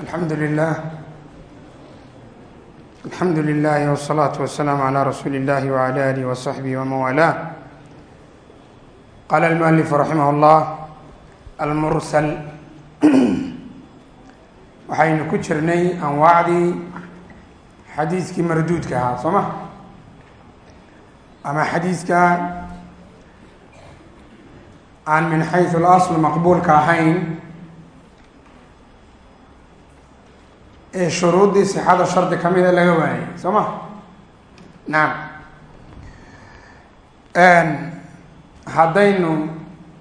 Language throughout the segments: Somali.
alxamdu lilah alxamdu lilahi wالsalaatu wasalaamu calaa rasuuli اllahi wعalى alih waصaxbihi wman walaa qaala almualifu raximah اllah almursal waxaynu ku jirnay anwaacdii xadiiskii marduudka ahaa soo ma ama xadiiska aan min xaysu اlasl maqbuulka ahayn ee shuruuddii sixada shardi ka mida laga waayay soo ma? Nacam haddaynu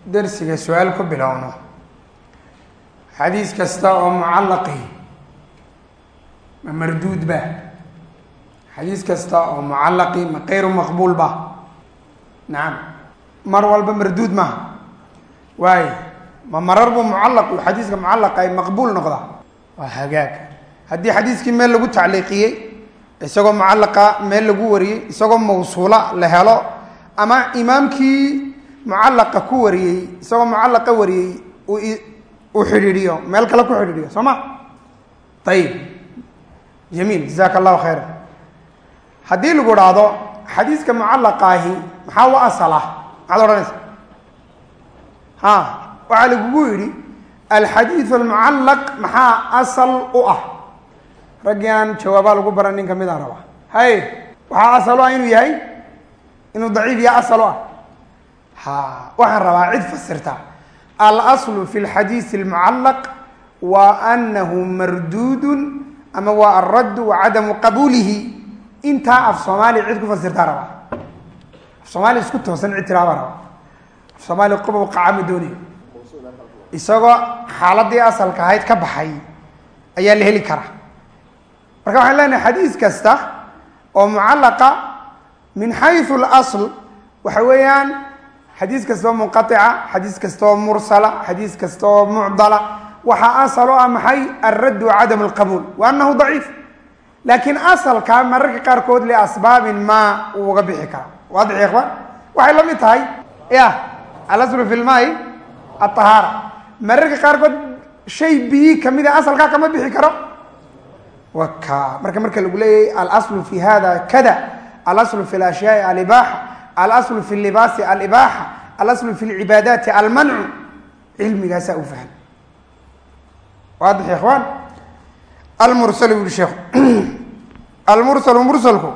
dersiga su'aal ku bilowno xadiis kasta oo mucallaqi ma marduud ba? Xadiis kasta oo mucallaqi ma kayru maqbuul ba? Nacam mar walba marduud maha waayo ma marar buu mucallaqu xadiiska mucallaqa ay maqbuul noqda? Waa hagaag haddii xadiiskii meel lagu tacliiqiyey isagoo mucallaqa meel lagu wariyey isagoo mawsuula la helo ama imaamkii mucallaqa ku wariyey isagoo mucallaqa wariyey uu xidhiidhiyo meel kale ku xidhiidhiyo soo ma? Ayib jamiil jazaaka allahu khayra haddii lagu dhahdo xadiiska mucallaqaahi maxaa u asal ah maxaad odhanaysa ha waxaa lagugu yidhi alxadiidu almucallaq maxaa asal u ah raggii aan jawaabaa lagu baran nin ka mid raba hay waxaa asal u ah inuu yahay? Inuu daciif yahay asal u ah? Ha waxaan rabaa cid fasirta. Alaslu fi lxadiisi almucallaq wa anahu marduudun ama waa alraddu wa cadamu qabuulihi. Intaa af soomaaliya cid ku fasirtaa rabaa. Af soomaaliya isku toosan cid tiraabaa raba af soomaaliya qobow qacama doonayo isagoo xaaladii asalka ahayd ka baxay ayaa la heli karaa marka waxaan leenahay xadiis kasta oo mucallaqa min xayu اlasl waxa weeyaan xadiis kasta oo munqaica xadiis kasta oo mursala xadiis kasta oo mucdala waxaa asal o ah maxay alradd wacadam اlqabuul wa anahu daciif laakiin asalka mararka qaarkood liasbaabin ma uu uga bixi kara waadix ya ikhwaan waxay la mid tahay ya alaslu fi lmaai aطahaara mararka qaarkood shay biyi kamida asalkaa kama bixi karo waka marka marka lagu leeyahy alaslu fi hada kada alaslu fi lashyaai alibaaxa alaslu fi libaasi alibaaxa alaslu fi lcibaadaati almancu cilmigaasaa u fahm waadix ikhwaan almursal bui sheekhu. Almursalu mursalku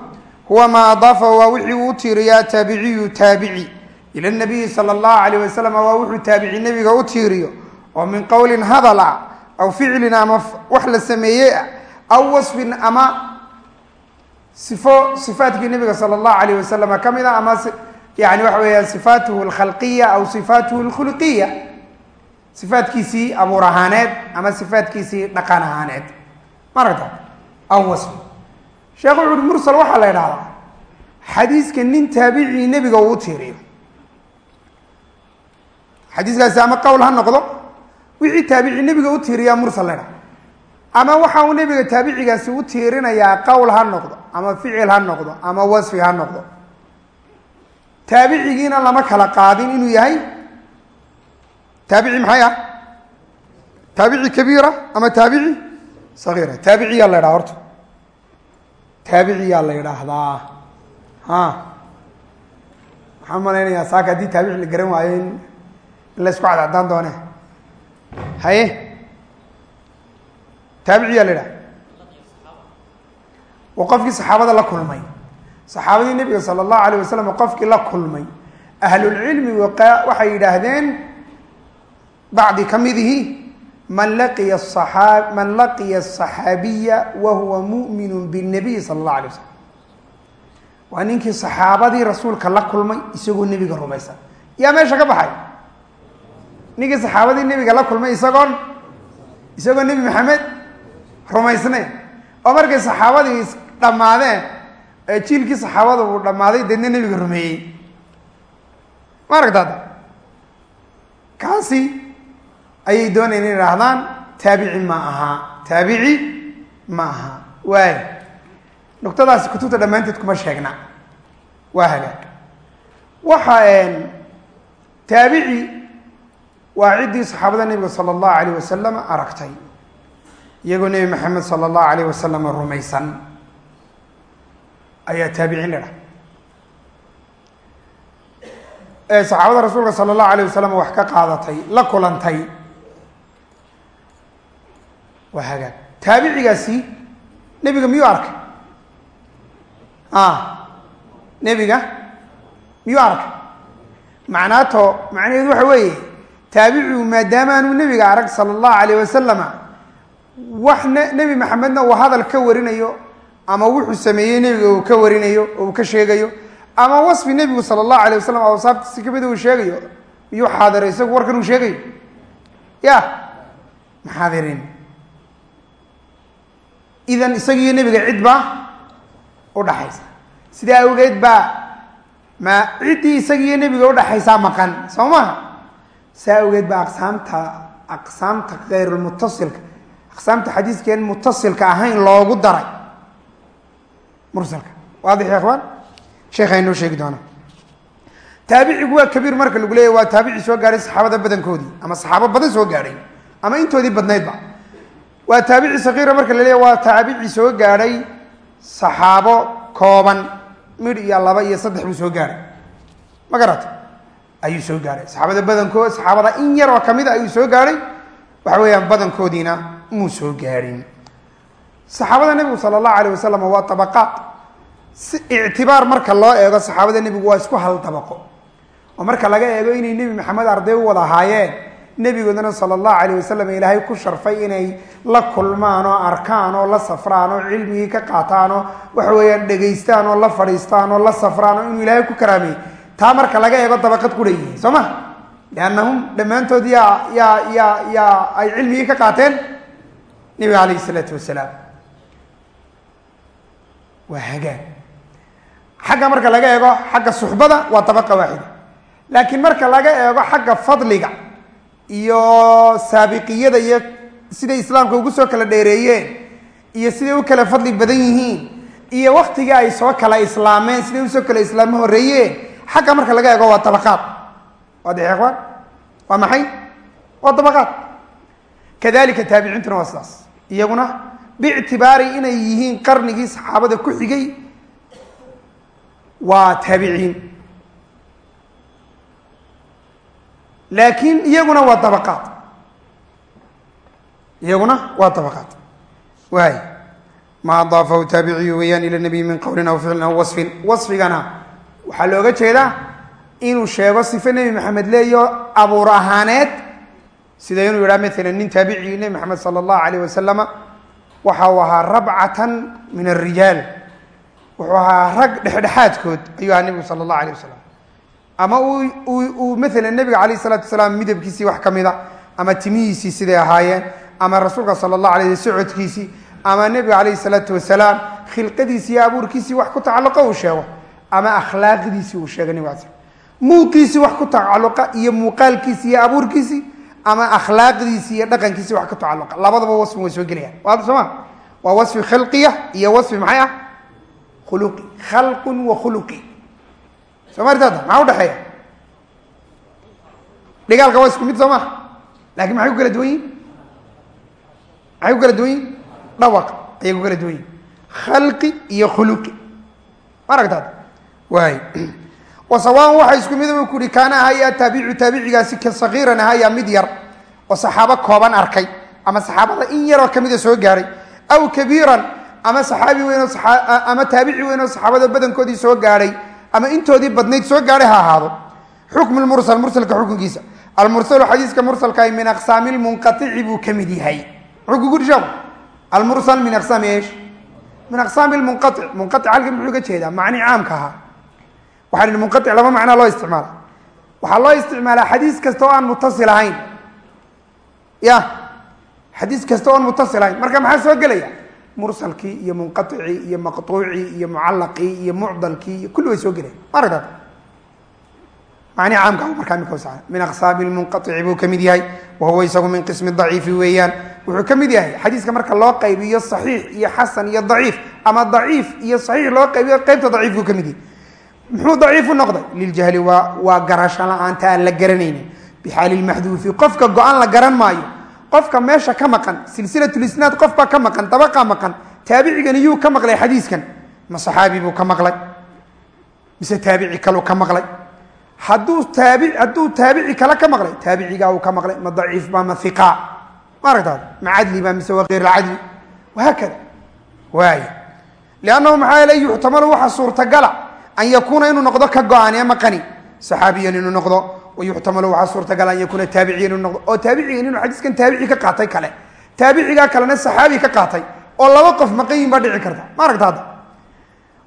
huwa maa adaafahu waa wixii uu tiiriyaa taabiciyu taabici. Ila nabiyi sala allahu alayh wasalam waa wuxuu taabici nebiga u tiiriyo oo min qowlin hadal aw ficlin ama wax la sameeyey ah aw wasfin ama. Sifo sifaatkii nabiga sala allahu alayh wasalama ka mid a ama yani waxa weeyaan sifaatuhu alkhalqiya aw sifaatuhu alkhuluqiya sifaatkiisii abuur ahaaneed ama sifaatkiisii dhaqan ahaaneed. Maragta aw wasfin sheekh wuxu uhi mursal waxaa la idhahdaa xadiiska nin taabicii nebiga uu tiiriyo. Xadiiskaasi ama qowl ha noqdo wixii taabici nebiga u tiiriyaa mursal la ydhaha ama waxa uu nebiga taabicigaasi u tiirinayaa qowl ha noqdo ama ficil ha noqdo ama wasfi ha noqdo. Taabicigiina lama kala qaadin inuu yahay taabici maxay ah? Taabici kabiira ama taabici sagiira? Taabiciyaa la ydhaha horta. Taabiciyaa la yidhaahdaa. Ha. Waxaan malaynayaa saaka haddii taabici la garan waayo in in la cadcadaan doone. Haye taabiciyaa la idhaha waa qofkii saxaabada la kulmay. Saxaabadii nebiga sala allahu alayh wasalam qofkii la kulmay. Ahlulcilmi waxay yidhaahdeen bacdi ka midihi man laqiya aa man laqiya asaxaabiya wa huwa mu'minu binabiy sala allahu alay wasalam waa ninkii saxaabadii rasuulka la kulmay isagoo nebiga rumaysan yaa meesha ka baxay? Ninkii saxaabadii nebiga la kulmay isagoon? Isagoo nebi maxamed rumaysnayn. Oo markay saxaabadii dhammaadeen ee jiilkii saxaabada uu dhammaaday deedna nebiga rumeeyey. Ma aragtaada kaasi ayay doonayeen in idhaahdaan taabici ma aha taabici ma aha. Waay nuqtadaasi kutubta dhammaanteed kuma sheegna. Waa hagaag waxa taabici waa ciddii saxaabada nebiga sala allahu alayh wasalam aragtay iyagoo nebi maxamed sala allahu alayh wasalam rumaysan. Ayaa taabiciin la ee saxaabada rasuulka sala allahu alayh wasalam wax ka qaadatay la kulantay. Waa hagaag. Taabicigaasi nebiga miyuu arkay? A nebiga miyuu arkay? Macnaato macnaheedu waxa weeye taabicigu maadaama anuu nebiga arag sala allahu alayh wasalama wax n nebi maxamedna uu hadal ka warinayo ama wuxuu sameeyey nebiga uu ka warinayo oo uu ka sheegayo ama wasfi nebigu sala allahu alayh wasalam awsaabtiisi kamida uu sheegayo miyuu xaadiray isagu warkan uu sheegayo. Ya maxaadirin idan isagiiyo nebiga cid baa udhaxaysa sidaa awgeed baa ma ciddii isagiiyo nebiga udhaxaysaa maqan soo maha saa awgeed baa aqsaamta aqsaamta keyrulmutasilka aqsaamta xadiiskeen mutasilka ahayn loogu daray. Mursalka. Waadix ya akhwaan sheekha inoo sheegi doona taabicigu waa kabiir marka lagu leeyahy waa taabici soo gaadhay saxaabada badankoodii ama saxaabo badan soo gaadhay ama intoodii badnaydba waa taabici sakiira marka la leeyahy waa taabici soo gaadhay saxaabo kooban midh iyo laba iyo saddex buu soo gaadhay ma garata ayuu soo gaadhay saxaabada badankood saxaabada in yar oo ka mid a ayuu soo gaadhay waxa weeyaan badankoodiina muu soo gaadhin saxaabada nebigu sala allahu alayh wasalam waa tabaqaad si ictibaar marka loo eego saxaabada nebigu waa isku hal dabaqo oo marka laga eego inay nebi maxamed arday u wada ahaayeen nebigoodana sala allahu alayh wasalam ilaahay ku sharfay inay la kulmaan oo arkaan oo la safraan oo cilmigii ka qaataan oo waxa weeyaan dhegaystaan oo la fadhiistaan oo la safraan oo inuu ilaahay ku karaameeyey taa marka laga eego dabaqad ku leeyihiin soo ma? Liannahum dhammaantood yaa yaa yaa yaa ay cilmigii ka qaateen nebiga calayhi isalaatu wasalaam waa hagaag. Xagga marka laga eego xagga suxbada waa dabaqa waaxida laakiin marka laga eego xagga fadliga iyo saabiqiyada iyo siday islaamka ugu soo kala dheereeyeen iyo siday u kala fadli badan yihiin iyo waktigii ay soo kala islaameen siday u soo kala islaamo horeeyeen xagga marka laga eego waa dabaqaad waadix ikhwaan waa maxay? Waa dabaqaad kadalika taabiciintuna waa sidaas iyaguna biictibaari inay yihiin qarnigii saxaabada ku xigay waa taabiciin laakiin iyaguna waa dabaqaad iyaguna waa dabaqaad waay ma adaafahu taabiciyu weeyaan ila nabiy min qowlin aw ficlin aw wasfin. Wasfigana waxaa looga jeedaa inuu sheego sifo nebi maxamed leeyo abuur ahaaneed sida inuu yidhaha maalan nin taabicii nebi maxamed sala allahu alayh wasalama waxa uu ahaa rabcatan min arijaal wuxuu ahaa rag dhexdhexaadkood ayuu ahaa nebigu sala allahu alayh wasalam ama uu maalan nebiga calayh isalaatu wasalaam midabkiisii wax ka mida ama timihiisii siday ahaayeen ama rasuulka sala allahu alayh socodkiisii ama nebiga calayhi salaatu wasalaam khilqadiisii iyo abuurkiisii wax ku tacalluqa uu sheego ama akhlaaqdiisii uu sheegay nebiga ala slam muuqiisii wax ku tacalluqa iyo muuqaalkiisii iyo abuurkiisii ama akhlaaqdiisii iyo dhaqankiisii wax ku tacalluqa. Labadaba wasfi way soo gelayaan. Waa soo ma? Waa wasfi khalqiya iyo wasfi maxay ah? Khuluqi. Khalqun wa khuluqi. Soo martaada maxaa udhexeeya dhigaalka waa isku mid soo maha laakiin maxay ku kala duwan yihiin maxay ku kala duwan yihiin dhawaq ayay ku kala duwan yihiin khalqi iyo khuluqi. Ma aragtaad waay wasawaan waxa isku mid u kuhi kaana ahaya taabicu taabicigaasi ka sakiiran ahaya mid yar oo saxaabo kooban arkay ama saxaabada in yaroo kamida soo gaaray aw kabiiran ama saxaabi weyn ama taabici weyn oo saxaabada badankoodii soo gaadhay ama intoodii badnayd soo gaadhay ha ahaado. Xukmu lmursal mursalka xukunkiisa. Almursalu xadiiska mursalkaay min aqsaami lmunqaici buu ka mid yahay. Muxuu kugu dhisha almursal min aqsaami esh min aqsaami lmunqaic munqaic halkan muxuu ga jeedaa? Macni caamka ahaa waxaan ihi munqaic laba macnaa loo isticmaala. Waxaa loo isticmaalaa xadiis kasta oo aan mutasil ahayn. Ya xadiis kasta oo aan mutasil ahayn. Marka maxaa soo gelaya? Mursalkii iyo munqaicii iyo maqtuucii iyo mucallaqii iyo mucdalkii iyo kulli way soo gelaya ma aragtaa macni caamka markaa imika min aqsaami lmunqaici buu ka mid yahay. Wa huwa isagu min qismi daciifi weeyaan. Wuxuu ka mid yahay xadiiska marka loo qaybiyo saxiix iyo xasan iyo daciif ama daciif iyo saxiix loo qaybiyo qeybta daciif buu ka mid yahay muxuu daciif noqday? Liljahli waa waa garasho la'aanta aan la garanaynin bixaali lmaxduufi qofka go'aan la garan maayo. Qofka meesha ka maqan silsilatulisnaad qofbaa ka maqan dabaqaa maqan taabicigan iyuu ka maqlay xadiiskan. Ma saxaabi buu ka maqlay? Mise taabici kaluu ka maqlay? Hadduu taabi hadduu taabici kale ka maqlay taabicigaa uu ka maqlay ma daciif ba ma iqa ma aragtaad ma cadli ba mise waa hayr cadli. Wahaakada. Waay liannahu maxaa yeele yuxtamalu waxa suurtagala an yakuuna inuu noqdo ka go'aan ama qani saxaabiyan inuu noqdo wayuxtamalu waxaa suurtagala an yakuuna taabiciyan inuu noqdo oo taabicigan inuu xadiiskan taabici ka qaatay kale taabicigaa kalena saxaabi ka qaatay oo laba qof maqayin baa dhici karta ma aragta hadda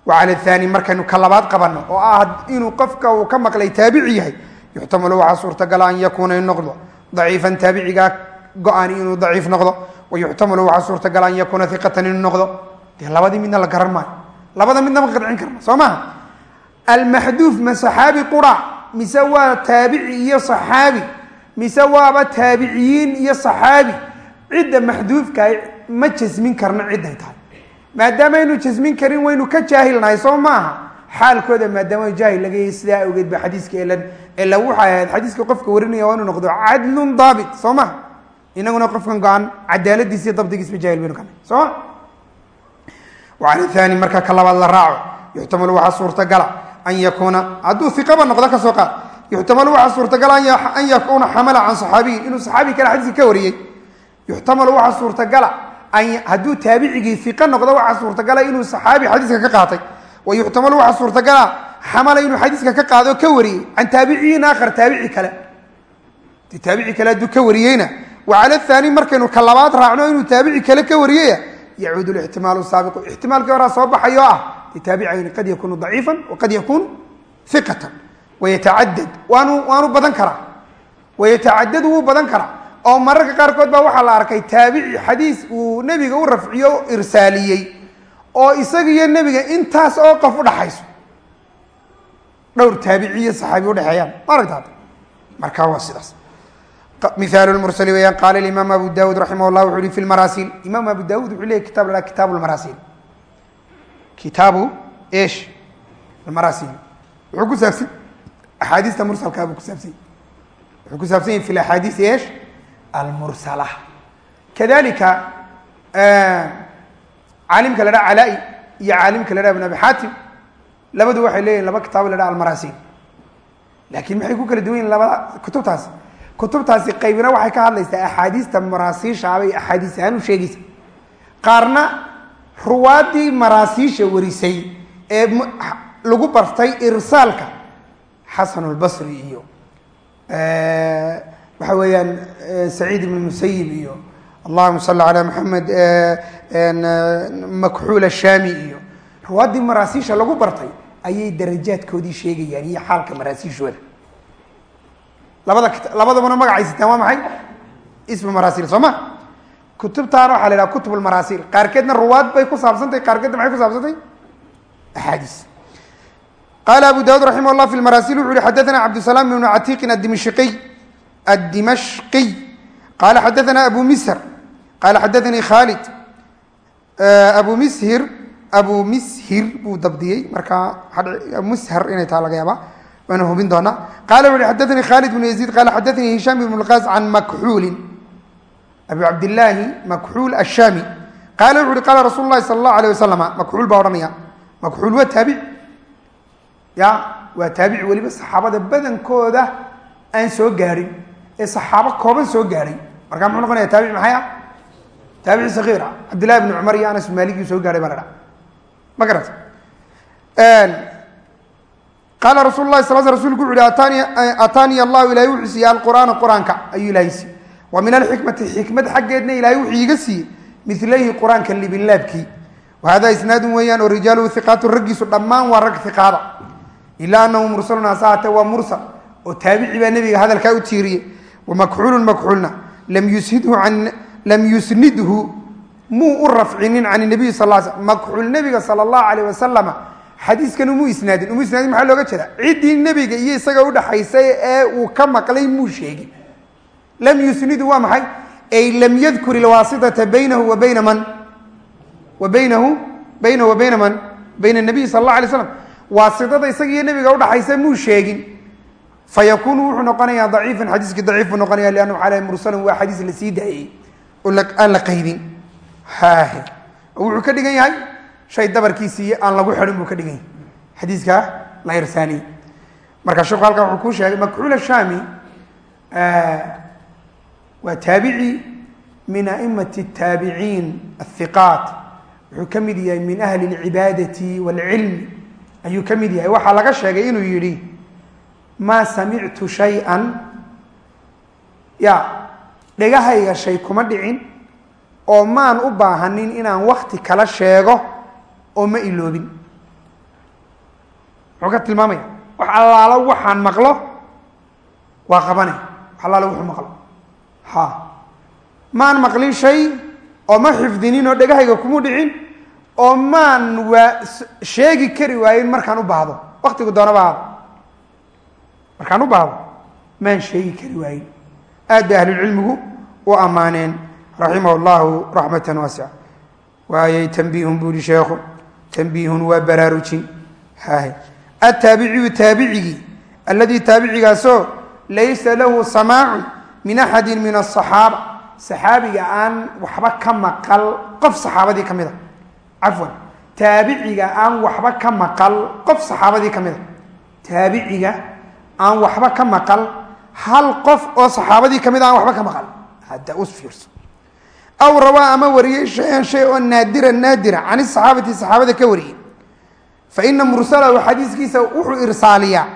wacala aani markaynu ka labaad qabanno oo ah inuu qofka uu ka maqlay taabici yahay yuxtamalu waxaa suurtagala an yakuuna in noqdo daciifan taabicigaa go-ani inuu daciif noqdo wayuxtamalu waxaa suurtagala an yakuuna iqatan inuu noqdo dee labadii midna la garan maayo labada midna ma qadcin karna soo maha almaxduuf ma saxaabi qura mise waa taabici iyo saxaabi mise waaba taabiciyiin iyo saxaabi cidda maxduufka ma jasmin karno ciday tahay maadaamaaynu jasmin karin waynu ka jaahilnahay soo maaha xaalkooda maadaama jaahil laga yahay sidaa awgeed ba xadiiska elan ela waxay ahayd xadiiska qofka warinaya waa inuu noqdo cadlun daabit soo maha inaguna qofkan go-an cadaaladiis iyo dabdigiisba jahil baynu kana soo ma wacala thani marka ka labaad la raaco yuxtamalu waxaa an yakuuna. Hadduu iqaba noqdo ka soo qaad. Yuxtamalu waxaa suurtagala an yakuuna xamala can saxaabiyin. Inuu saxaabi kale xadiiska ka wariyey. Yuxtamalu waxaa suurtagala hadduu taabicigii iqa noqdo waxaa suurtagala inuu saxaabi xadiiska ka qaatay. Wa yuxtamalu waxaa suurtagala xamala inuu xadiiska ka qaado ka wariyey can taabiciyin aakhar taabici kale. Taabici kale hadduu ka wariyeyna wacala thaani markaynu ka labaad raacno inuu taabici kale ka wariyaya yacuudu lixtimaalu saabiqu. Ixtimaalkii horaa soo baxay oo ah taabicayni qad yakunu daciifan waqad yakun iqatan wayatacadad waanu waanu badan karaa wayatacadadu wuu badan karaa oo mararka qaarkood baa waxaa la arkay taabici xadiis uu nebiga u rafciyo irsaaliyey oo isaga iyo nebiga intaas oo qof udhaxayso dhowr taabici iyo saxaabi udhexeeyaan ma aragtaad markaa waa sidaas miaal mursali weyaan qaala imaam abu dawud raximah llah wuxu uhi fi lmaraasil imaam abu dawud wuxuu leeyay kitaabu esh almaraasil wuxuu ku saabsan axaadiista mursalkaa buu ku saabsany wuxuu ku saabsan yahy fi axaadiis esh almursala. Kadalika caalimka la dhaha calaa-i iyo caalimka la dhaha ibn abi xaatim labadu waxay leeyihiin laba kitaabo la dhaha almaraasil laakiin maxay ku kala duwan labada kutubtaas? Kutubtaasi qaybina waxay ka hadlaysaa axaadiista maraasiishaabay axaadiis ahaan sheegaysa. Qaarna ruwaadii maraasiisha warisay ee lagu bartay irsaalka xasan lbasri iyo waxa weeyaan saciid ibn musayib iyo allahuma salli calaa maxamed makxuul ashaami iyo. Ruwaaddii maraasiisha lagu bartay ayay darajaadkoodii sheegayaan iyo xaalka maraasiishooda. Labada labadabana magacay sitaan waa maxay? Ismu maraasil soo ma kutubtaana waxaa la yhaha kutub lmaraasil qaarkeedna ruwaad bay ku saabsantahy qaarkeedna maxay ku saabsantay? Axaadiis qaala abu dawud raximah llah fi lmaraasil wuxu uhi xadathana cabdusalaam ibnu catiiqin adimashqiy addimashqiy qaala xadathana abu mishr qaala xadathanii khaalid. Abu mishir abu mishir buu dabdiyey. Markaa mushar inay taha laga yaaba waana hubin doonaa qala wuxu uhi xadathanii khaalid bnu yaziid. Qaala xadathanii hishaam ibn lqaas can makxuulin abu cabdillaahi makxuul ashaami qaala wuxu uhi qaala rasuulu lahi sala allahu alayh wasalama makxuul baa odhanaya makxuul waa taabic. Ya waa taabici weliba saxaabada badankooda aan soo gaadhin ee saxaabo kooban soo gaadhay markaa muxuu noqonaya taabici maxay? Ah taabici sakiir ah cabdillahi bni cumar iyo anas maaligii soo gaadhay baa la dhaa ma garata qaala rasul lahi sal rasulku wuxu uhi ataaniya allahu ilahay wuxuu siiyey alqur'aana qur'aanka. Ayuu ilahay siiyey wa min alxikmati xikmad xaggeedna ilahay wuxuu iiga siiyey milayhi qur'aanka libinlaabkii wa hada isnaadun weeyaan oo rijaaluhu hiqaatu raggiisu dhammaan waa rag hiqaada ilaa anahu mursalun hase haatee waa mursal oo taabici baa nebiga hadalkaa u tiiriyey. Wamakxuulun makxuulna lam yusnidhu muu u rafcinin can nabiyi sal sl makxuul nebiga sala allahu alayh wasalama xadiiskan umu isnaadin. Umu isnaadin maxaa looga jeeda ciddii nebiga iyo isaga udhaxaysay ee uu ka maqlay muu sheegin lam yusnidu waa maxay? Ay lam yadkur ilwaasitata baynahu wa bayna man? Wa baynahu baynahu wa bayna man? Bayna nabiyi sala allah alay slam waasitada isaga iyo nebiga udhaxaysa muu sheegin. Fayakunu wuxuu noqonayaa daciifan xadiiskii daciif buu noqonaya liannahu xaala mursalan waa xadiis la sii daayey. Oo aan la qaydin wuxuu ka dhigan yahay shay dabarkiisii aan lagu xidhin buu ka dhigan yahay. Xadiiska la irsaaniyey marka sheeku halkan wuxuu kuu sheegay makxuul shaami waa taabici min aimati الtaabiciin ahiqaat wuxuu ka mid yahay min ahli اlcibaadati wاlcilmi ayuu ka mid yahay waxaa laga sheegay inuu yidhi maa samictu shay-an ya dhegahayga shay kuma dhicin oo maan u baahanin inaan wakti kala sheego oo ma iloobin muxuu ka tilmaamaya wax allaalo waxaan maqlo waa qabanay wax allaalo wuxuu maqlo ha. Maan maqlin shay oo ma xifdinin oo dhegahayga kumu dhicin oo maan waa sheegi kari waayin markaan u baahdo. Waktigu doonaba markaan u baahdo maan sheegi kari waayin. Aad bay ahlulcilmigu u ammaaneen raximah llahu raxmatan waasica waayay tanbiihun buu yihi sheekhu. Tanbiihun waa baraarujin. Hahe attaabiciyu taabicigii alladii taabicigaasoo laysa lahu samaacun min axadi min asaxaaba saxaabiga aan waxba ka maqal qof saxaabadii ka mid a cafwan taabiciga aan waxba ka maqal qof saxaabadii ka mid a taabiciga aan waxba ka maqal hal qof oo saxaabadii ka mid a aan waxba ka maqal. Hadda us fiirso. Aw rawaa ama wariyey shay-an shay oo naadira naadira can saxaabati saxaabada ka wariyey. Fa ina mursalahu xadiiskiisa wuxuu irsaaliyaa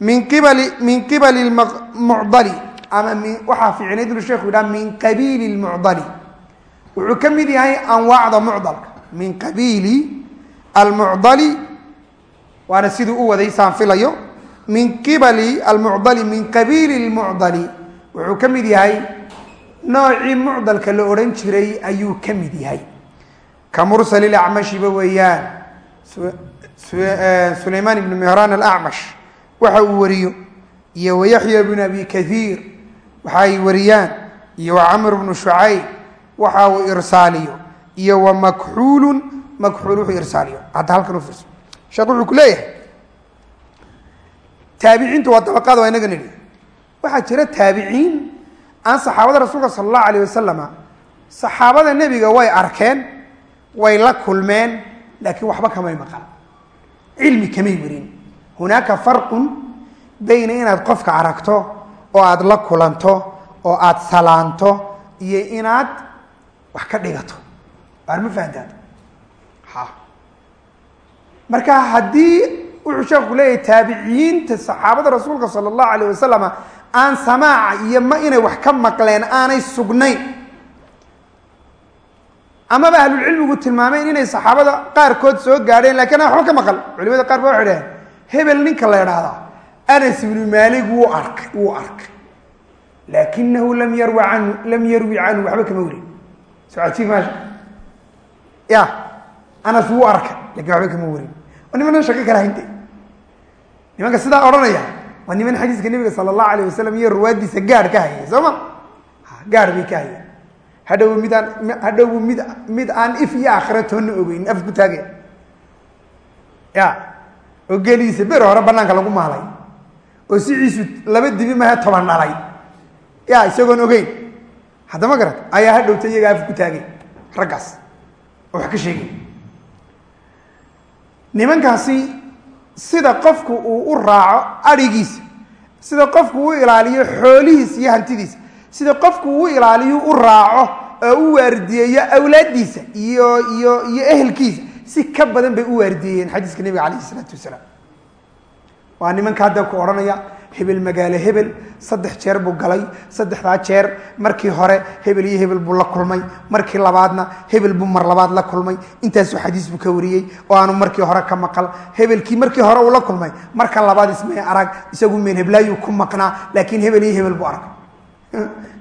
min qibali min qibali mucdali ama waxaa fiicnayd inuu sheekhu yidhaha min qabiili lmucdali wuxuu ka mid yahay anwaacda mucdalka. Min qabiili almucdali waana siduu u waday saan filayo. Min qibali almucdali min qabiili lmucdali wuxuu ka mid yahay noocii mucdalka la odhan jiray ayuu ka mid yahay. Ka mursal ilacmashiba weeyaan sulaymaan ibnu mehraan alacmash waxa uu wariyo. Iyo wayaxya bnu abi kaiir waxa wariyaan iyo wa camr bnu shucayb waxa uu irsaaliyo iyo wa makxuulun makxuul wuxuu irsaaliyo. Hadda halkan u fiirso sheekh wuxuu ku leeyahay taabiciintu waa dabaqaada waa inaga nidhi. Waxaa jira taabiciin aan saxaabada rasuulka sala allahu alayh wasalama saxaabada nebiga way arkeen way la kulmeen laakiin waxba kamay maqan cilmi kamay warin. Hunaaka farqun bayna inaad qofka aragto oo aada la kulanto oo aada salaanto iyo inaad wax ka dhigato. Ma fahantaad? Ha. Marka haddii wuxuu sheeku leeyahay taabiciyiinta saxaabada rasuulka sala allahu alayh wasalama aan samaaca iyo ma inay wax ka maqleen aanay sugnayn. Amaba ahlulcilmigu tilmaameen inay saxaabada qaarkood soo gaadheen lakiin aan waxba ka maqal. Culimada qaar ba waxay dhaheen hebel ninka la idhaahdaa anas ibnu maalig wuu arkay wuu arkay. Laakinahu lam yarwi canhu lam yarwi canhu waxba kama warin socotii maasha. Ya anas wuu arkay laakiin waxba kama warin waa nimanan shako kala hayntay. Nimanka sidaa odhanaya waa niman xadiiska nabiga sala allahu alayh wasalam iyo ruwaadiisa gaadh ka hayay soo ma? Gaadh bay ka hayeen. Hadhow midaan hadhow mid mid aan if iyo aakhira toonna ogeyn af ku taagaya ya oo geliisa hore banaanka lagu maalay oo siciisu laba dibi mahe toban dhalay ya isagoon ogeyn. Haddama garat ayaa hadhowta iyaga af ku taagay. Raggaas oo wax ka sheegay. Nimankaasi sida qofku uu u raaco adhigiisa sida qofku u ilaaliyo xoolihiisa iyo hantidiisa sida qofku uu ilaaliyo u raaco oo u waardiyeeyo awlaaddiisa iyo iyo iyo ehelkiisa si ka badan bay u waardiyeeyeen xadiiska nebiga calayhi isalaatu wasalaam waa nimanka hadda ku odhanaya hebel magaalo hebel saddex jeer buu galay saddexdaa jeer markii hore hebel iyo hebel buu la kulmay markii labaadna hebel buu mar labaad la kulmay. Intaasuu xadiis buu ka wariyey oo aanu markii hore ka maqal. Hebelkii markii hore uu la kulmay marka labaad ismay arag isagu meel heblaayuu ku maqnaa laakiin hebel iyo hebel buu arag.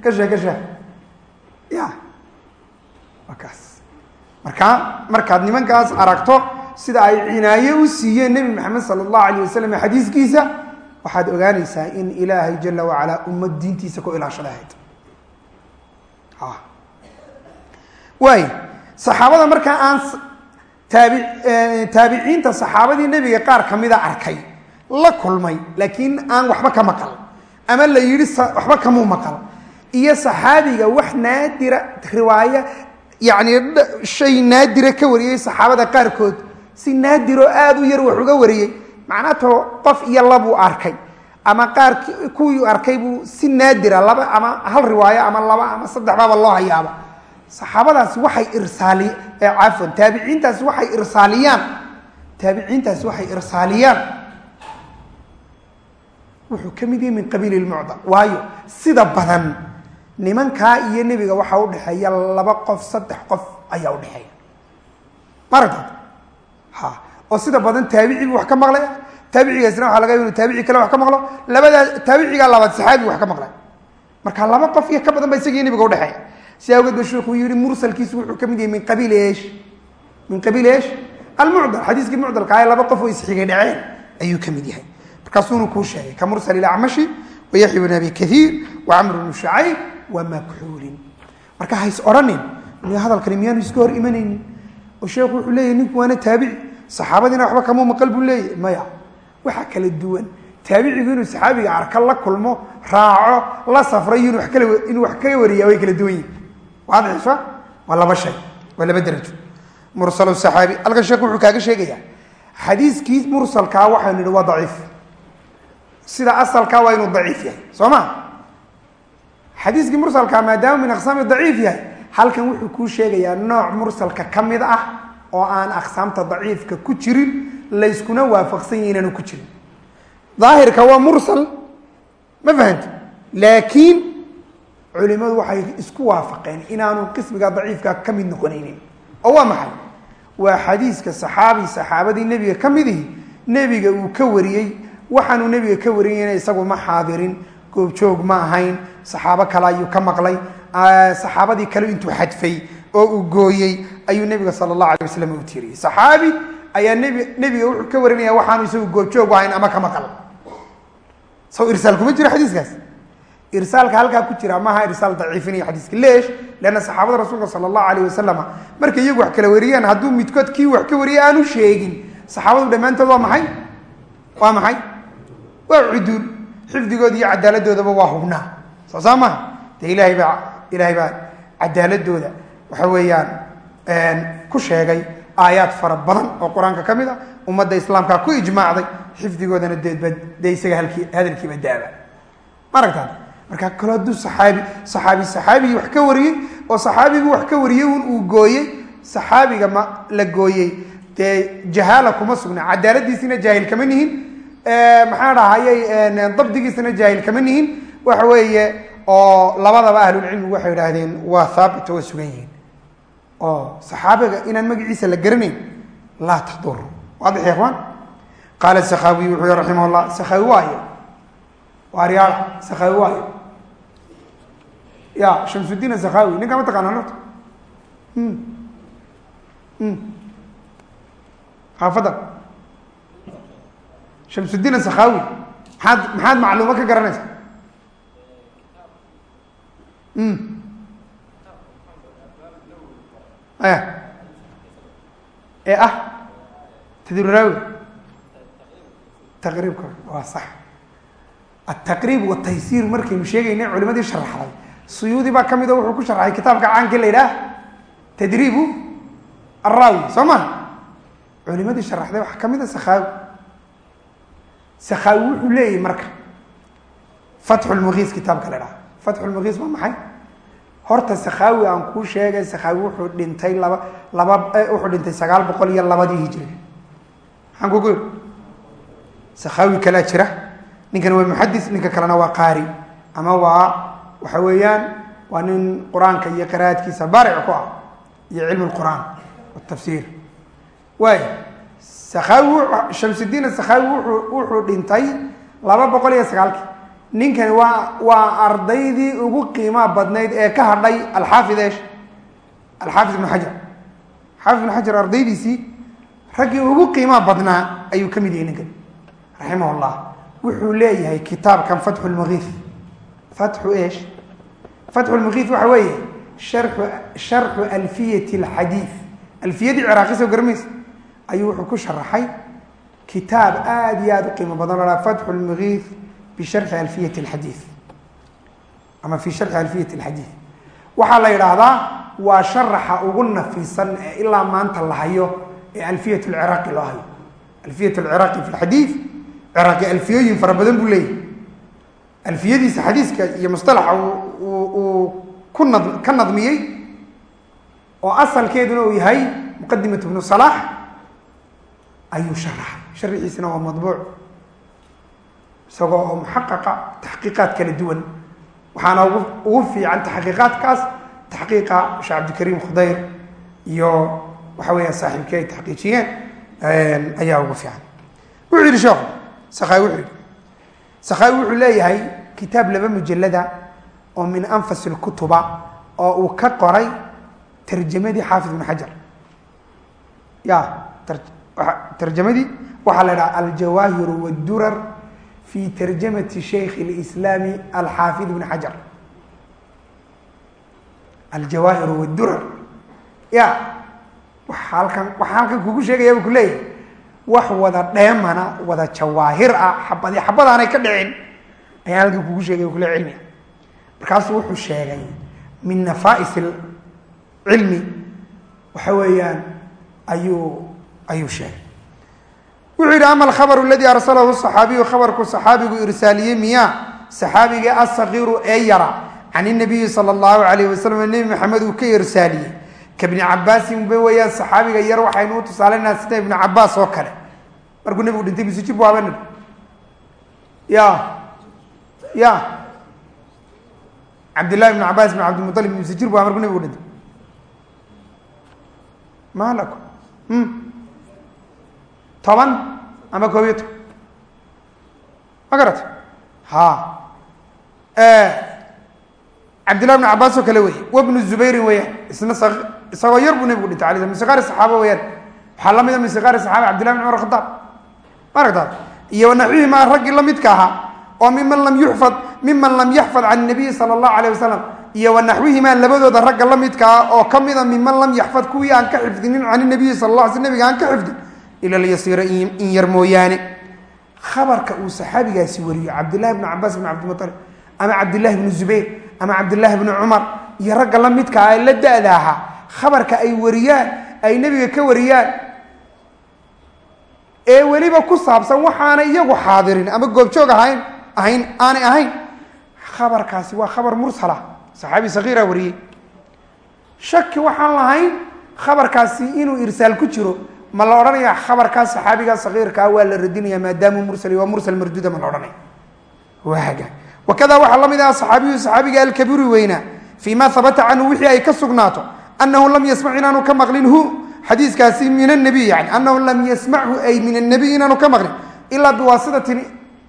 Ka shee ka shee ya waa kaas. Markaa markaad nimankaas aragto sida ay cinaaye u siiyeen nebi maxamed sala allahu alayh wasalam xadiiskiisa waxaad ogaanaysaa in ilaahay jala wacalaa ummad diintiisa ku ilaashada ahayd. Waay saxaabada markaa aan taabi taabiciinta saxaabadii nebiga qaar kamida arkay la kulmay laakiin aan waxba ka maqal ama la yidhi waxba kamuu maqal. Iyo saxaabiga wax naadira riwaaya yani shay naadira ka wariyey saxaabada qaarkood si naadiroo aada u yar wax uga wariyey. Macnato qof iyo labuu arkay. Ama qaar kuwii arkay buu si naadira laba ama hal riwaayo ama laba ama saddex baaba loo hayaaba. Saxaabadaasi waxay irsaali cafwan taabiciintaasi waxay irsaaliyaan. Taabiciintaasi waxay irsaaliyaan. Wuxuu ka mid yahay min qabiili lmucdar waayo sida badan nimankaa iyo nebiga waxaa udhexeeya laba qof saddex qof ayaa udhexeeya maragtad ha oo sida badan taabici buu wax ka maqlaya taabicigaasna waxa laga inu taabici kale wax ka maqlo? Labadaa taabicigaa labaad saxaabi wax ka maqlay. Marka laba qof iyo ka badan ba isagiyo nebiga udhexeeya si awgeed ba sheikuu yihi mursalkiisu wuxuu ka mid yahay min qabiil esh min qabiil esh almucdal xadiiskii mucdalka ah laba qof oo isxigay dhaceen ayuu ka mid yahay. Markaasuunu kuu sheegay ka mursal ilacmashi wayaxya bn abi kaiir wacamr bnu shucayb wa makxuulin. Marka hays odhanin hadalkani miyaanu iska hor imanaynin oo sheekhu wuxuu leeyahy ninku waana taabici. Saxaabadiina waxba kamuu maqal buu leeyahy maya waxaa kala duwan. Taabicigu inuu saxaabiga arka la kulmo raaco la safray inuu wax kaga wariya way kala duwan yihiin waadixisa waa laba shay waa laba darajo. Mursal saxaabi halkan sheekhu wuxuu kaaga sheegayaa xadiiskii mursalkaa waxaynu nihi waa daciif. Sida asalkaa waa inuu daciif yahay soo ma? Xadiiskii mursalkaa maadaama min aqsaami daciif yahay halkan wuxuu kuu sheegayaa nooc mursalka ka mid ah oo aan aqsaamta daciifka ku jirin layskuna waafaqsan yahi inaanu ku jirin. Daahirka waa mursal ma fahamti laakiin culimadu waxay isku waafaqeen inaanu qismiga daciifka ka mid noqonaynin. Oo waa maxay? Waa xadiiska saxaabi saxaabadii nebiga ka midihi nebiga uu ka wariyey. Waxaanuu nebiga ka wariyeyna isagu ma xaadirin goobjoog ma ahayn saxaabo kale ayuu ka maqlay saxaabadii kale intuu xadfay oo uu gooyey ayuu nebiga sala allahu alay waslam u tiriyey saxaabi ayaa nebi nebiga wuxuu ka warinaya waxaanu isagu goobjoog ahayn ama ka maqal? Saw irsaal kuma jiro xadiiskaas. Irsaalka halkaa ku jira maaha irsaal daciifinaya xadiiska leesh leanna saxaabada rasuulka sala allahu alayh wasalama markay iyagu wax kala wariyaan hadduu midkood kii wax ka wariyay aanu sheegin saxaabadu dhammaantood waa maxay? Waa maxay? Waa cuduul. Xifdigooda iyo cadaaladdoodaba waa hubnaa. Soo saa maha dee ilaahay baa ilaahay baa cadaaladooda waxa weeyaan ku sheegay aayaad fara badan oo qur'aanka ka mid a ummadda islaamkaa ku ijmaacday xifdigoodana deedba dee isaga hadalkiiba daaba. Ma markaa kalo hadduu saxaabi saxaabi saxaabigii wax ka wariyey oo saxaabigii wax ka wariyey un uu gooyey saxaabiga ma la gooyey. Dee jahaala kuma sugna cadaaladiisina jaahil kama nihin. Maxaa dhahayay dabdigiisana jaahil kama nihin. Waxa weeye oo labadaba ahlulcilmigu waxay idhaahdeen waa haabit waa sugan yihiin. Oo saxaabiga inaan magaciisa la garanayn laa tadur waadix ya ikhwaan qaala sakhawiy wuxuu yhi raximah llah sakhawi waayo waa aryaal sakhawi waayo ya shamsudiin sakhawi ninkaa ma taqaanaa horta? Xaafadda. Shamsudiin sakhawi maxaad maxaad macluumo ka garanaysa ee ah. Tadruraawi taqriibka waa sax. Ataqriib wataysiir markaynu sheegaynay culimadii sharaxday suyuudi baa ka mid o wuxuu ku sharaxay kitaabka caanka la yidhaah tadriibu araawi soo ma culimadii sharaxday waxaa ka mid a sakhaawi. Sakhaawi wuxuu leeyahy marka. Fatxu lmugiis kitaabka la idhaha fatxu lmugiis waa maxay? Horta sakhaawi aan kuu sheegay sakhaawi wuxuu dhintay laba laba wuxuu dhintay sagaal boqol iyo labadii hijri. Maxaan kugu yidhi sakhaawi kalaa jira. Ninkan waa muxadis ninka kalena waa qaari. Ama waa waxa weeyaan waa nin qur'aanka iyo qiraa'adkiisa baaric ku ah iyo cilmi lqur'aan watafsiir waay sakhaawi shamsudiin sakhaawi wuxuu dhintay laba boqol iyo sagaalkii ninkani waa waa ardaydii ugu qiimaa badnayd ee ka hadhay alxaafid esh alxaafid ibnu xajar. Xaafid ibnu xajar ardaydiisii raggii ugu qiimaa badnaa ayuu ka mid yahay ninkan raximah llah wuxuu leeyahay kitaabkan fatxu lmugiif fatxu esh fatxu lmugiif waxa weeye sharxu sharxu alfiyati alxadiid alfiyadii ciraaqi soo garamaysa ayuu wuxuu ku sharaxay kitaab aada iyo aada u qiimo badan. Oha fatxu lmugiif bisharxi alfiyat alxadiid ama fi sharxi alfiyat alxadiid waxaa la yidhaahdaa waa sharaxa ugu nafiisan ee ilaa maanta la hayo ee alfiyat lciraaqi loo hayo alfiyat alciraaqi fi lxadiid ciraaqi alfiyooyin fara badan buu leeyahy alfiyadiisa xadiiska iyo mustalaxa uu ku nad ka nadmiyey oo asalkeeduna uu yahay muqadimat bnu salaax ayuu sharaxay sharxiisina waa madbuuc isagoo oo muxaqaqa taxqiiqaad kala duwan. Waxaana ugu fiican taxqiiqaadkaas taxqiiqa sheekh cabdikariim khudayr iyo waxa weeyaan saaxiibkii ay taxqiijiyeen ayaa ugu fiican. Wuxuu yihi sheekhu sakaawi wuxuu yihi sakaawi wuxuu leeyahay kitaab laba mujalada oo min anfas lkutuba oo uu ka qoray tarjamadii xaafid ibn xajar. Ya tarjamadii waxaa la dhaha aljawaahiru wاdurar fi tarjamati shaykh اlislaami alxaafid ibn xajar aljawaahiru wاdurar ya waxa halkan waxaa halkan kugu sheegaya bu ku leeyahay wax wada dheemana wada jawaahir ah xabadi xabadaanay ka dhicin ayaa halkan kugu sheegaya bu kule cilmiga markaasuu wuxuu sheegay min nafais cilmi waxa weeyaan ayuu ayuu sheegay wuxuu yidhi ama alkhabaru aladii arsalahu saxaabiyu khabarku saxaabigu irsaaliyey miya saxaabigii asakiiru ee yara can inabiyi sala allahu alayh wasalam nebi maxamed uu ka irsaaliyey. Ka bni cabaasin ba weeyaan saxaabiga yar waxaynu u tusaalaynaa sida ibnu cabaas oo kale. Markuu nebigu dhintay bu haba nabi ya ya cabdillahi ibn cabaas ibn cabdilmualib mise jir bu markuu nebigu dhintay. Maalaku toban ama koob iyo toban ma garata ha cabdillahi bn cabaas oo kale wey wabnu zubayrin weeyaan isna isagoo yar buu nebigu dhintay ala min sikaari saxaaba weyaan waxaa lamida min sikaari saxaaba cabdillahi bn cumar khadaab. Ma aragtaa iyo wanaxwihimaa raggii lamidka ahaa oo miman lam yuxfad miman lam yaxfad can nabiyi sala allahu alayh wasalam iyo wanaxwihimaa labadooda ragga la midka ah oo kamida miman lam yaxfad kuwii aan ka xifdinin can nabiyi sala la sl nabiga aan ka xifdin ila lyasiira in yar mooyaane. Khabarka uu saxaabigaasi wariyo cabdillahi bn cabaas bn cabdimualib ama cabdillahi bnu zubayr ama cabdillahi bni cumar iyo ragga la midka ah ee la da-da ahaa khabarka ay wariyaan ay nebiga ka wariyaan ee weliba ku saabsan waxaanay iyagu xaadirin ama goobjoog ahayn ahayn aanay ahayn. Khabarkaasi waa khabar mursala saxaabi sakiira wariyey. Shaki waxaan lahayn khabarkaasi inuu irsaal ku jiro ma la odhanaya khabarkaa saxaabiga sakiirkaa waa la radinaya maadaamuu mursal waa mursal marduuda ma la odhanaya. Waaga wakada waxaa la mid ah saxaabiyu saxaabiga alkabiiri weynaa fii ma habata canhu wixii ay ka sugnaato anahu lam yasmac inaanu ka maqlin xadiiskaasi min anabiy yani anahu lam yasmachu ay min annabiy inaanu ka maqlin ilaa biwaasitatin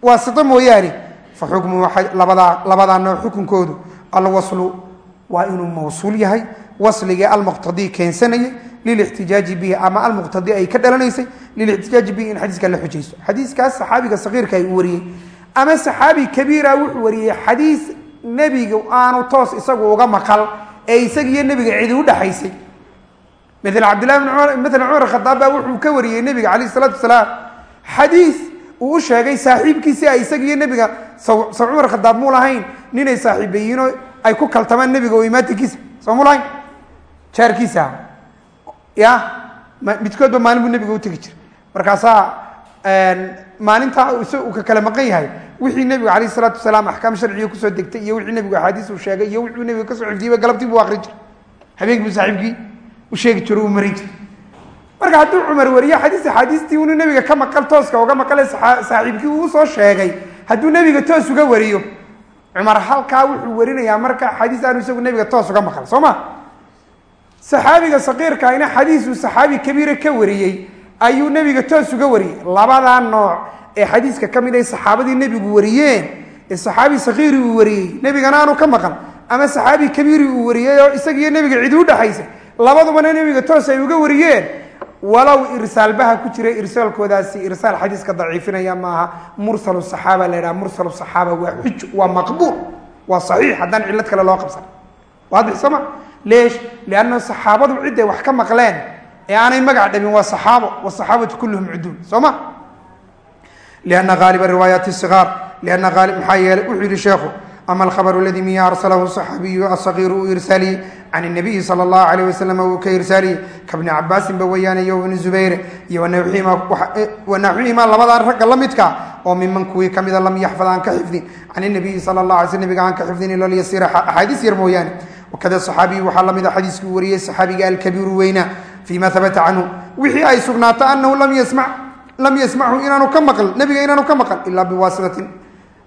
waasito mooyaane. Fa xukmuhu labadaa labadaa nooc xukunkoodu alwaslu waa inuu mawsuul yahay wasligii almuqtadii keensanayay lilixtijaaji bihi ama almuqtadi ay ka dhalanaysay lilixtijaaji bihi in xadiiska la xujayso xadiiskaas saxaabiga sakiirka uu wariyey. Ama saxaabi kabiira wuxuu wariyey xadiis nebiga aanu toos isagu uga maqal ee isagiiyo nebiga cidi udhaxaysay maala cabdillahi bn cumar maala cumar khadaab baa wuxuu ka wariyey nebiga calayh isalaatu wasalaam. U sheegay saaxiibkiisi a isagiiyo nebiga saw saw cumar khadaab muu lahayn ninay saaxiibayiinoo ay ku kaltamaan nebiga oo imaatinkiisa soo mu ya midkoodba maalin buu nebiga utegi jiray. Markaasaa maalintaa uu ka kale maqan yahay wixii nebigu alayh isalaatu wasalaam axkaam sharciga ku soo degtay iyo wixii nebigu axaadiis uu sheegay iyo wuxuu nebiga ka soo xifdiyeyba galabtii buu akri jiray. Habeenkii buu saaxiibkii u sheegi jiro uu marin jiray. Marka hadduu cumar wariyo xadiis axaadiistii unu nebiga ka maqal tooska uga maqale saaxiibkii uu u soo sheegay hadduu nebiga toos uga wariyo cumar halkaa wuxuu warinayaa marka xadiis aanu isagu nebiga toos uga maqal soo ma saxaabiga sakiirkaina xadiisuu saxaabi kabiire ka wariyey ayuu nebiga toos uga wariyey. Labadaa nooc ee xadiiska ka mid ay saxaabadii nebigu wariyeen ee saxaabi sakiiri uu wariyey nebigana aanu ka maqan ama saxaabi kabiiri uu wariyey oo isagiiyo nebiga cidi udhaxaysay labadubana nebiga toos ay uga wariyeen. Walow irsaalbaha ku jira irsaalkoodaasi irsaal xadiiska daciifinaya maaha. Mursal saxaaba la ydhaha mursal saxaaba waa xuj waa maqbuul waa saxiix haddaan cillad kale loo qabsan. Waadix sooma leesh lianna saxaabadu ciday wax ka maqleen ee aanay magac dhabin waa saxaabo wasaxaabatu kulluhum cuduul soo ma lianna haaliba riwaayaati sigaar lianna aalib maxaa yeelay wuxuu yihi sheekhu ama alkhabru aladii miya arsalahu saxaabiyu asagiiru uu irsaaliyey can nabiyi sala allahu alayh wasalam uu ka irsaaliyey kabni cabaasinba weyaane iyo ibni zubayr iyo wanaxwihimaa labadaa ragga la midka oo miman kuwii kamida lam yaxfad aan ka xifdin can nabiyi sala allah alay sl nabiga aan ka xifdin ilo lyasiira axaadiis yar mooyaane wakada saxaabiyu waxaa lamida xadiiskii uu wariyey saxaabiga alkabiiru weyna fii ma habata canhu wixii ay sugnaato anahu lam yasmac lam yasmachu inaanu ka maql nebiga inaanu ka maqal ilaa biwaasitatin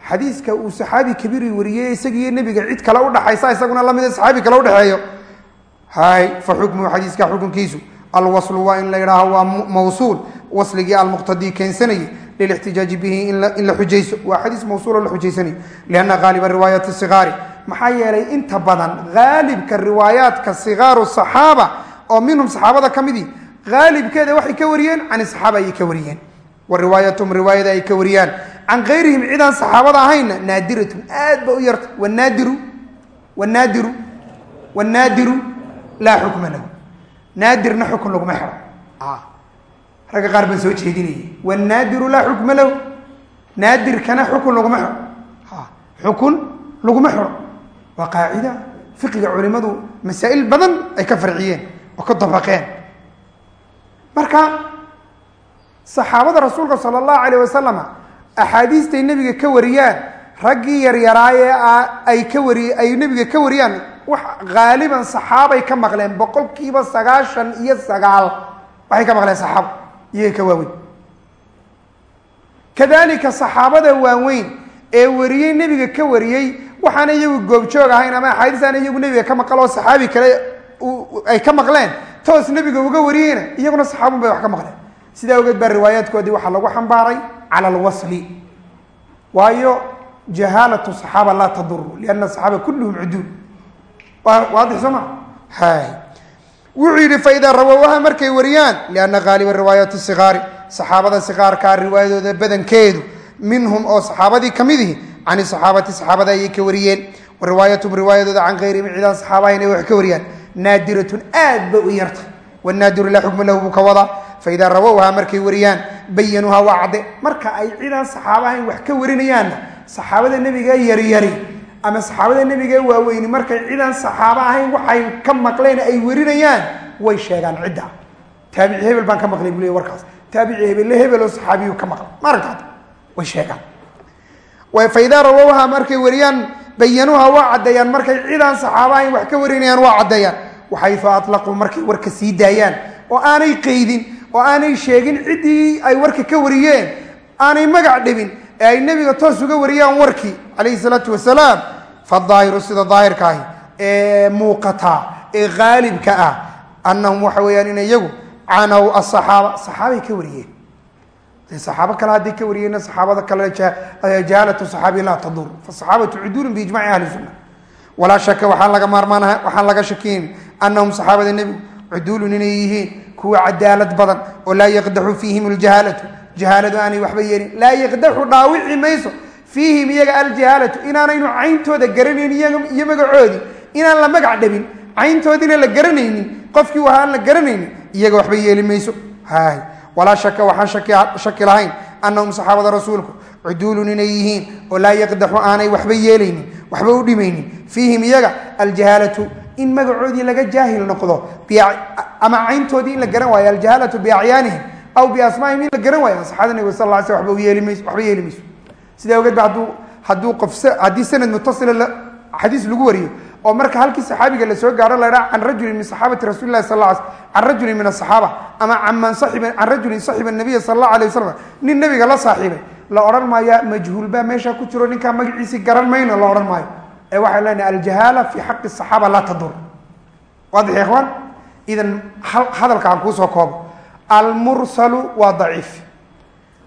xadiiska uu saxaabi kabiiri wariyey isagiiyo nebiga cid kale udhaxaysa isaguna lamida saxaabi kale udhexeeyo hay fa xukmuhu xadiiska xukunkiisu alwaslu waa in la yidhaaho waa mawsuul wasligii almuqtadii keensanayay lilixtijaaji bihi in la xujayso waa xadiis mawsuuloo la xujaysanayo lianna haaliba riwaayati sigaari maxaa yeelay inta badan haalibka riwaayaadka sigaaru saxaaba oo minhum saxaabada ka midii haalibkeeda waxay ka wariyeen can saxaaba ayay ka wariyeen. Wa riwaayatum riwaayada ay ka wariyaan. Can kayrihim cidaan saxaabada ahaynna naadiratun aad ba u yarta wanaadiru wanaadiru wanaadiru laa xukma lahu. Naadirna xukun laguma xiro ragga qaar baan soo jeedinayay. Wanaadiru laa xukma lahu. Naadirkana xukun laguma xiro xukun laguma xiro waa qaacida fiqiga culimadu masaa'il badan ay ka farciyeen oo ka dabaqeen. Marka saxaabada rasuulka sala allahu alayh wasalama axaadiistay nebiga ka wariyaan raggii yaryaraaye ay ka wari ay nebiga ka wariyaan wax haaliban saxaabay ka maqleen boqolkiiba sagaashan iyo sagaal waxay ka maqleen saxaaba iyaga ka waaweyn. Kadalika saxaabada waaweyn ee wariyey nebiga ka wariyey waxaana iyagu goobjoog ahayn ama axaadiisaan iyagu nebiga ka maqal oo saxaabi kale ay ka maqleen toos nebiga uga wariyeyna iyaguna saxaabun bay wax ka maqleen. Sidaa ogeed baa riwaayaadkoodii waxaa lagu xambaaray cala alwasli waayo jahaalatu saxaaba laa taduru lianna saxaaba kulluhum cuduul. Waadix soo ma? Hay. Wuxuu yidhi faidaa rawowaha markay wariyaan lianna haaliba riwaayaati sigaari saxaabada sigaarkaa riwaayadooda badankeedu minhum oo saxaabadii ka mid ihi can saxaabati saxaabada ayay ka wariyeen wa riwaayatum riwaayadooda can kayrihim cidaan saxaaba ahayn ay wax ka wariyaan naadiratun aad ba u yarta wanaadiru laa xukma lahu buu ka wadaa faidaa rawowhaa markay wariyaan bayanuuha waa cadde marka ay cidaan saxaaba ahayn wax ka warinayaanna saxaabada nebiga yaryari ama saxaabada nebiga waaweyni markay cidaan saxaabo ahayn waxay ka maqleen ay warinayaan way sheegaan cidda taabici hebel baan ka maqlay buu ley warkaas taabici hebelle hebeloo saxaabiyu ka maqlay maaragtaad way sheegaan faidaa rawowhaa markay wariyaan bayanuuha waa caddeeyaan markay cidaan saxaabo ahayn wax ka warinayaan waa caddeeyaan waxaysu atlaquu markay warka sii daayaan oo aanay qeydin oo aanay sheegin ciddii ay warka ka wariyeen aanay magac dhibin ee ay nebiga toos uga wariyaan warkii calayhi salaatu wasalaam. Fadaahiru sida daahirka ahi ee muuqataa ee haalibka ah annahum waxa weeyaan in iyagu canow asaxaaba saxaabay ka wariyeen saxaabo kale hadday ka wariyeenna saxaabada kale jahaalatu saxaabi laa tadur. Fasaxaabatu cuduulun biijmaci ahli sunna walaa shaka waxaan laga maarmaan waxaan laga shakiyin annahum saxaabada nebigu cuduulun inay yihiin kuwa cadaalad badan oo laa yaqdaxu fiihim aljahaalatu jahaaladu aanay waxba yeelin. Laa yaqdaxu dhaawici mayso fiihim iyaga aljahaalatu inaanaynu cayntooda garanayn iyo magacoodii. Inaan la magac dhabin cayntoodiina la garanaynin qofkii waha aan la garanaynin iyaga waxba yeeli mayso. Hay walaa shaka waxaan shaki lahayn annahum saxaabada rasuulku cuduulun inay yihiin oo laa yaqdaxu aanay waxba yeelaynin waxba u dhimaynin. Fiihim iyaga aljahaalatu in magacoodii laga jaahil noqdo ama cayntoodii in la garan waayo aljahaalatu biacyaanihim aw biasmaihim in la garan waayo. Saxaabada nabig sal la sl waba yeeli mayso sidaa ogeed ba haddii sanad mutasila xadiis lagu wariyo oo marka halkii saxaabiga la soo gaaro la dhaa can rajulin min saxaabati rasuli lahi sal l can rajulin min asaxaaba ama saxiba can rajulin saxiba nabiya sal allahu alay wasalam nin nabiga la saaxiibay. La odhan maaya majhuul baa meesha ku jiro ninkaa magaciisii garan mayno la odhan maayo. Ee waxay leenahay aljahaala fi xaqi saxaaba laa tadur. Waadix ikhwaan idan hadalka aan kuusoo koobo. Almursalu waa daciif.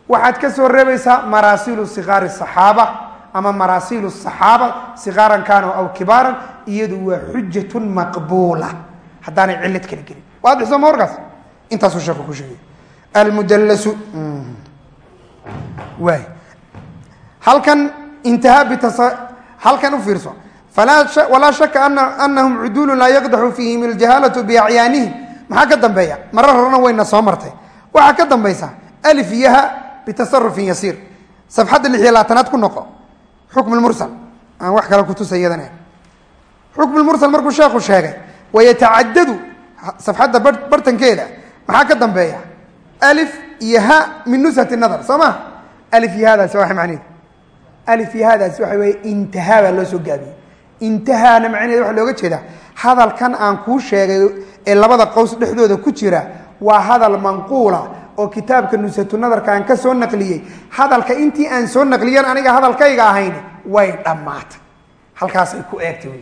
Waxaad ka soo reebaysaa maraasilu sikaari saxaaba ama maraasilu saxaaba sikaaran kaano aw kibaaran iyadu waa xujatun maqbuula. Haddaanay cilad kala gelin. Waadix soo ma intaasuu sheeku ku sheegay. Almudallasu waay. Halkan intahaa bitasa halkan u fiirso. Walaa shaka anahum cuduulu laa yaqdaxu fiihim aljahaalatu biacyaanihim maxaa ka dambeeya? Marar wayna soo martay. Waxaa ka dambaysa alif yaha bitasarufin yasiir. Safxadda lix iyo labaatanaad ku noqo xukm lmursal aan wax kale kutusa iyadana xukm lmursal markuu sheekhu sheegay wayatacadadu safxadda bartankeeda maxaa ka dambeeya alif iyo ha min nushat nadar soo ma alif iyo hadaasi waa macnehedu alif iyo hadaasi waxa weeye intahaa baa loo soo gaabiyey intahaana macnaheeda waxaa looga jeedaa hadalkan aan kuu sheegay ee labada qows dhexdooda ku jira waa hadal manquula oo kitaabka nusatu nadarka aan ka soo naqliyey hadalka intii aan soo naqliyan aniga hadalkayga ahayn way dhammaatay halkaasay ku eegtay wy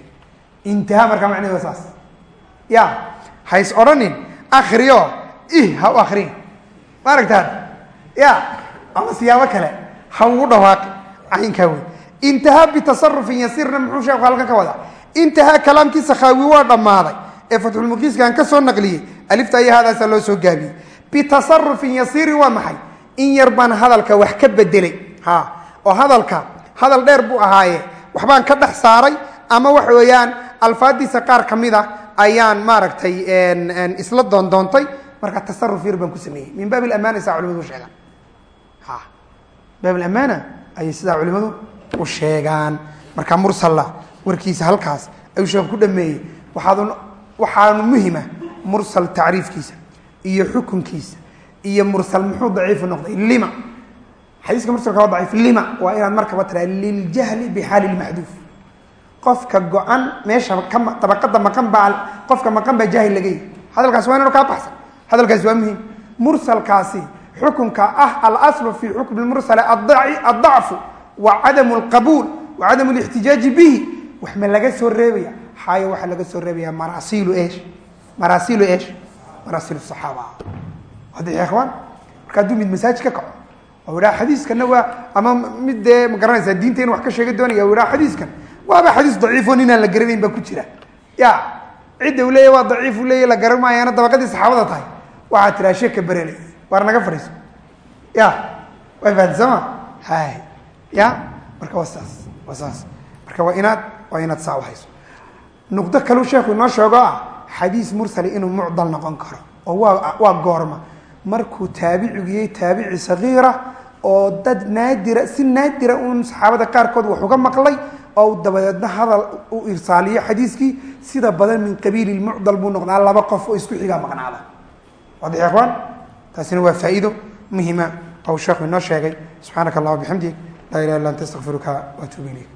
intaha markaa macnaheeda saas. Ya hays odhanin akriyo ih ha u akriin ma aragtaan? Ya ama siyaabo kale ha ugu dhawaaqi caynkaa wey intahaa bitasarufin yasiirna muxuu sheeku halkan ka wadaa? Intahaa kalaamkii sakhaawi waa dhammaaday. Ee fatxulmuqiiska aan ka soo naqliyey alifta iyo hadaasaa loo soo gaabiyey bitasarufin yasiirin waa maxay? In yar baan hadalka wax ka bedelay. Ha. Oo hadalka hadal dheer buu ahaaye. Waxbaan ka dhex saaray ama waxa weeyaan alfaadiisa qaar ka mid a ayaan maaragtay isla doondoontay marka tasaruf yar baan ku sameeyey. Min baab amaana saa culimadu sheegaan. Ha. Baab amaana ayay sidaa culimadu u sheegaan. Marka mursalla warkiisa halkaas ayuu sheekhu ku dhameeyey waxaanu muhima mursal tacriifkiisa iyo xukunkiisa iyo mursal muxuu daciifu noqday? Lima. Xadiiska mursalka waa daciif lima. Waa inaad markaba tiraa liljahli bixaali lmaxduuf qofka go-an meesha ka dabaqada maqan baa qofka maqan baa jaahil laga yahy hadalkaasi waa inanu kaa baxsan. Hadalkaasi waa muhiim mursalkaasi xukunka ah alaslu fi xukmi mursal addacfu wa cadamu lqabuul wa cadamu lixtijaaji bihi. Wax ma laga soo reebaya? Xaayo waxaa laga soo reebaya? Marasilu esh marasilu esh marasilu saxaaba. Wadi ikhwaan marka hadduu mid masaajid ka kaco oo idhaa xadiiskana waa ama mid dee ma diinta in wax ka sheega doonaya o idhaa xadiiskan waaba xadiis daciifo ninaan la garanayn baa ku jira. Ya cidda uu leeya waa daciif uu leeya la garan dabaqadii saxaabada tahay. Waxaa tiraa sheeka bereley waar naga fadhiiso. Ya way fahanti sooma hay ya marka waa saas marka waa inaad waa inaad saa uhayso nuqdo kaleu ah xadiis mursali inuu mucdal noqon karo oo waa waa goorma. Markuu taabicigiyey taabici sagiira oo dad naadira si naadira uun saxaabada qaarkood wax uga maqlay oo dabadeedna hadal u irsaaliyo xadiiskii sida badan min qabiili lmucdal buu noqdaa laba qof oo isku xigaa maqnaada. Waadix ikhwaan taasina waa faa'iido muhima ou sheekhu inoo sheegay. Subxaanaka allah bixamdig laa ilaha illa anta astaqfiruka waatuubu ilayk